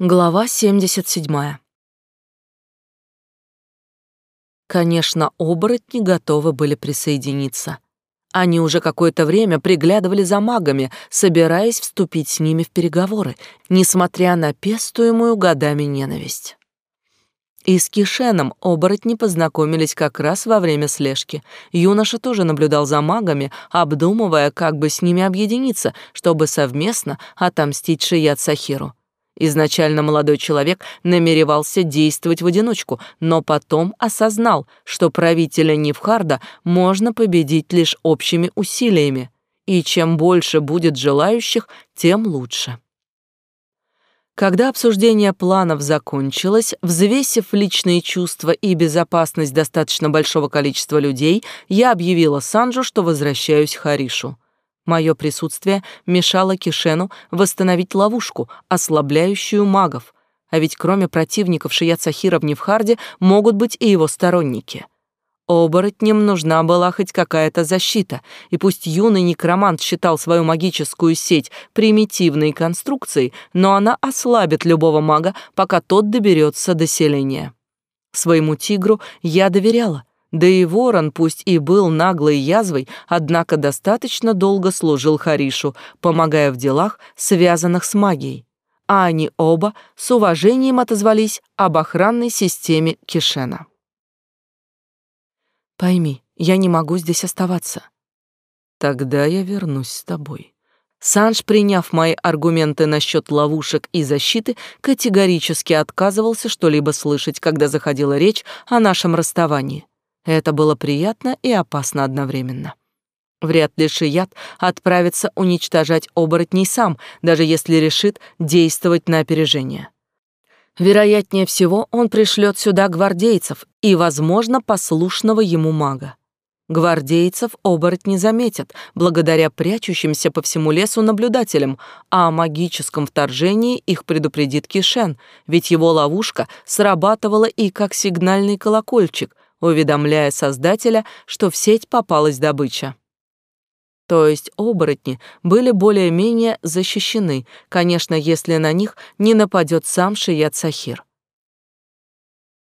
Глава 77. Конечно, оборотни готовы были присоединиться. Они уже какое-то время приглядывали за магами, собираясь вступить с ними в переговоры, несмотря на пестуемую годами ненависть. И с Кишеном оборотни познакомились как раз во время слежки. Юноша тоже наблюдал за магами, обдумывая, как бы с ними объединиться, чтобы совместно отомстить Шият Сахиру. Изначально молодой человек намеревался действовать в одиночку, но потом осознал, что правителя Нивхарда можно победить лишь общими усилиями, и чем больше будет желающих, тем лучше. Когда обсуждение планов закончилось, взвесив личные чувства и безопасность достаточно большого количества людей, я объявила Санджу, что возвращаюсь к Харишу. Мое присутствие мешало Кишену восстановить ловушку, ослабляющую магов. А ведь кроме противников Шият Сахира в Невхарде могут быть и его сторонники. Оборотням нужна была хоть какая-то защита, и пусть юный некромант считал свою магическую сеть примитивной конструкцией, но она ослабит любого мага, пока тот доберется до селения. Своему тигру я доверяла, да и ворон, пусть и был наглой язвой, однако достаточно долго служил Харишу, помогая в делах, связанных с магией. А они оба с уважением отозвались об охранной системе Кишена. «Пойми, я не могу здесь оставаться». «Тогда я вернусь с тобой». Санж, приняв мои аргументы насчет ловушек и защиты, категорически отказывался что-либо слышать, когда заходила речь о нашем расставании. Это было приятно и опасно одновременно. Вряд ли Шият отправится уничтожать оборотней сам, даже если решит действовать на опережение. Вероятнее всего, он пришлет сюда гвардейцев и, возможно, послушного ему мага. Гвардейцев оборотни заметят, благодаря прячущимся по всему лесу наблюдателям, а о магическом вторжении их предупредит Кишен, ведь его ловушка срабатывала и как сигнальный колокольчик, уведомляя создателя, что в сеть попалась добыча. То есть оборотни были более-менее защищены, конечно, если на них не нападет сам Шият Сахир.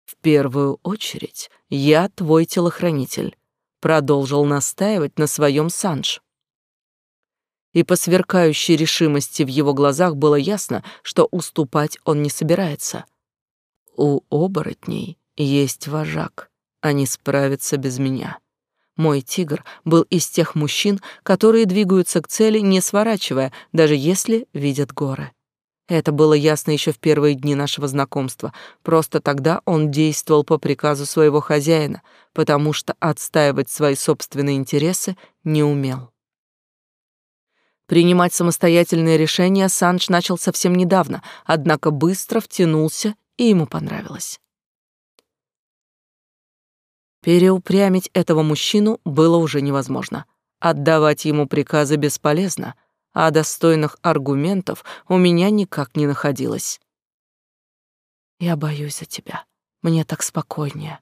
«В первую очередь я твой телохранитель», — продолжил настаивать на своем Санж. И по сверкающей решимости в его глазах было ясно, что уступать он не собирается. У оборотней есть вожак, они справятся без меня. Мой тигр был из тех мужчин, которые двигаются к цели, не сворачивая, даже если видят горы. Это было ясно еще в первые дни нашего знакомства. Просто тогда он действовал по приказу своего хозяина, потому что отстаивать свои собственные интересы не умел. Принимать самостоятельные решения Санч начал совсем недавно, однако быстро втянулся, и ему понравилось. Переупрямить этого мужчину было уже невозможно. Отдавать ему приказы бесполезно, а достойных аргументов у меня никак не находилось. «Я боюсь за тебя. Мне так спокойнее».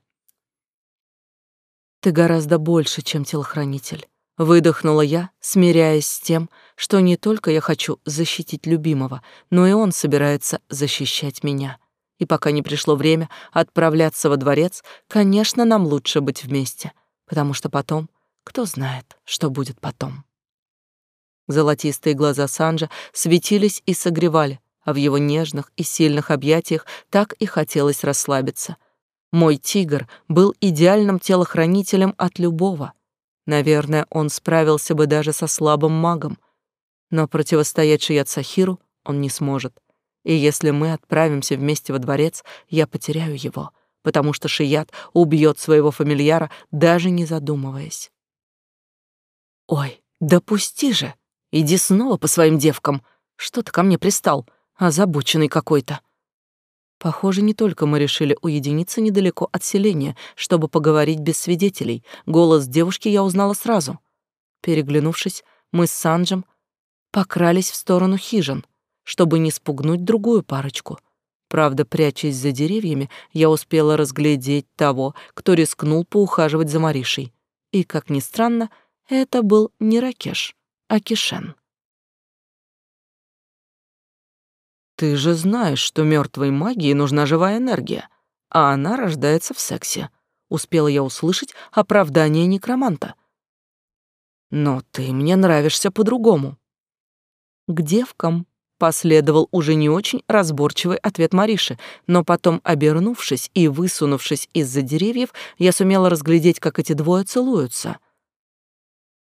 «Ты гораздо больше, чем телохранитель», — выдохнула я, смиряясь с тем, что не только я хочу защитить любимого, но и он собирается защищать меня. И пока не пришло время отправляться во дворец, конечно, нам лучше быть вместе, потому что потом, кто знает, что будет потом. Золотистые глаза Санджа светились и согревали, а в его нежных и сильных объятиях так и хотелось расслабиться. Мой тигр был идеальным телохранителем от любого. Наверное, он справился бы даже со слабым магом, но противостоять Шият Сахиру он не сможет. И если мы отправимся вместе во дворец, я потеряю его, потому что Шият убьет своего фамильяра, даже не задумываясь. Ой, допусти же. Иди снова по своим девкам. Что ты ко мне пристал? Озабоченный какой-то. Похоже, не только мы решили уединиться недалеко от селения, чтобы поговорить без свидетелей. Голос девушки я узнала сразу. Переглянувшись, мы с Санджем покрались в сторону хижин — чтобы не спугнуть другую парочку. Правда, прячась за деревьями, я успела разглядеть того, кто рискнул поухаживать за Маришей. И, как ни странно, это был не Ракеш, а Кишен. Ты же знаешь, что мертвой магии нужна живая энергия, а она рождается в сексе. Успела я услышать оправдание некроманта. Но ты мне нравишься по-другому. К девкам последовал уже не очень разборчивый ответ Мариши, но потом, обернувшись и высунувшись из-за деревьев, я сумела разглядеть, как эти двое целуются.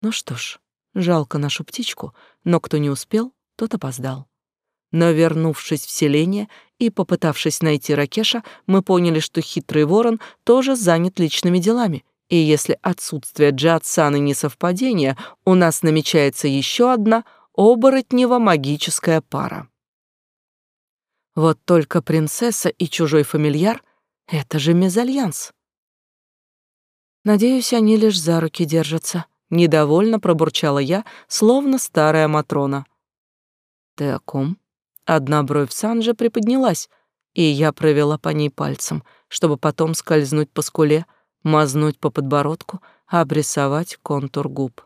Ну что ж, жалко нашу птичку, но кто не успел, тот опоздал. Но вернувшись в селение и попытавшись найти Ракеша, мы поняли, что хитрый ворон тоже занят личными делами, и если отсутствие Джиатсаны не совпадение, у нас намечается еще одна оборотнево-магическая пара. Вот только принцесса и чужой фамильяр — это же мезальянс. Надеюсь, они лишь за руки держатся. Недовольно пробурчала я, словно старая Матрона. Ты о ком? Одна бровь Санджи приподнялась, и я провела по ней пальцем, чтобы потом скользнуть по скуле, мазнуть по подбородку, обрисовать контур губ.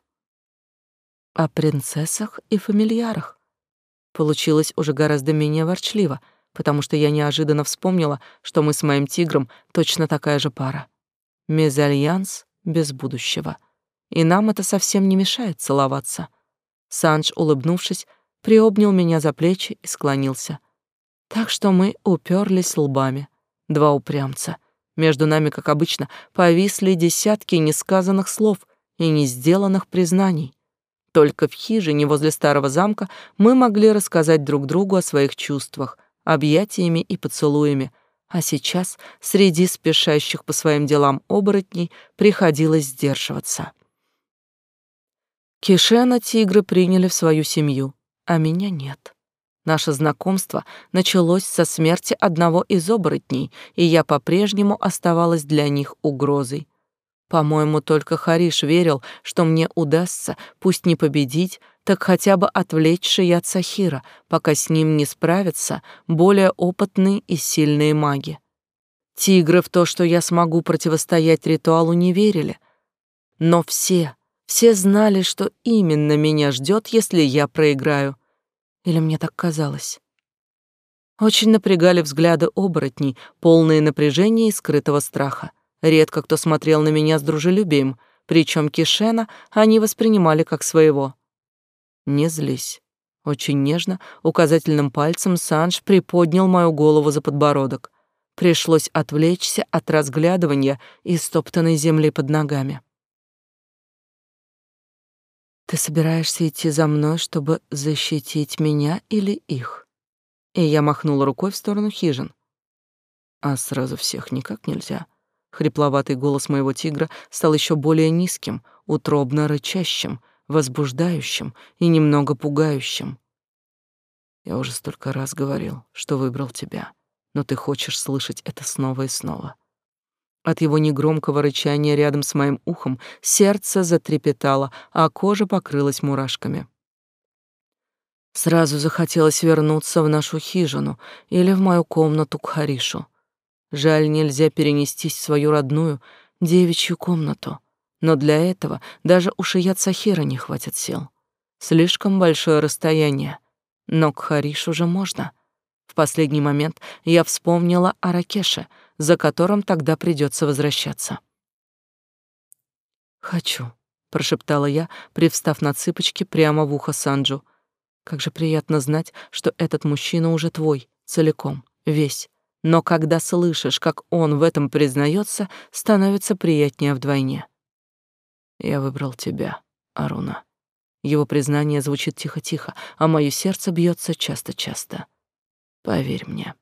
О принцессах и фамильярах. Получилось уже гораздо менее ворчливо, потому что я неожиданно вспомнила, что мы с моим тигром точно такая же пара. Мезальянс без будущего. И нам это совсем не мешает целоваться. Санж, улыбнувшись, приобнял меня за плечи и склонился. Так что мы уперлись лбами. Два упрямца. Между нами, как обычно, повисли десятки несказанных слов и не сделанных признаний. Только в хижине возле старого замка мы могли рассказать друг другу о своих чувствах, объятиями и поцелуями, а сейчас среди спешащих по своим делам оборотней приходилось сдерживаться. Кишена тигры приняли в свою семью, а меня нет. Наше знакомство началось со смерти одного из оборотней, и я по-прежнему оставалась для них угрозой. По-моему, только Хариш верил, что мне удастся, пусть не победить, так хотя бы отвлечь Шият Сахира, пока с ним не справятся более опытные и сильные маги. Тигры в то, что я смогу противостоять ритуалу, не верили. Но все, все знали, что именно меня ждет, если я проиграю. Или мне так казалось? Очень напрягали взгляды оборотней, полные напряжения и скрытого страха. Редко кто смотрел на меня с дружелюбием, причем Кишена они воспринимали как своего. «Не злись». Очень нежно, указательным пальцем Санж приподнял мою голову за подбородок. Пришлось отвлечься от разглядывания истоптанной земли под ногами. «Ты собираешься идти за мной, чтобы защитить меня или их?» И я махнула рукой в сторону хижин. «А сразу всех никак нельзя». Хрипловатый голос моего тигра стал еще более низким, утробно рычащим, возбуждающим и немного пугающим. Я уже столько раз говорил, что выбрал тебя, но ты хочешь слышать это снова и снова. От его негромкого рычания рядом с моим ухом сердце затрепетало, а кожа покрылась мурашками. Сразу захотелось вернуться в нашу хижину или в мою комнату к Харишу. Жаль, нельзя перенестись в свою родную девичью комнату. Но для этого даже у Шият Сахира не хватит сил. Слишком большое расстояние. Но к Харишу уже можно. В последний момент я вспомнила о Ракеше, за которым тогда придется возвращаться. «Хочу», — прошептала я, привстав на цыпочки прямо в ухо Санджу. «Как же приятно знать, что этот мужчина уже твой, целиком, весь, но когда слышишь, как он в этом признается, становится приятнее вдвойне. Я выбрал тебя, Аруна. Его признание звучит тихо-тихо, а мое сердце бьется часто-часто. Поверь мне.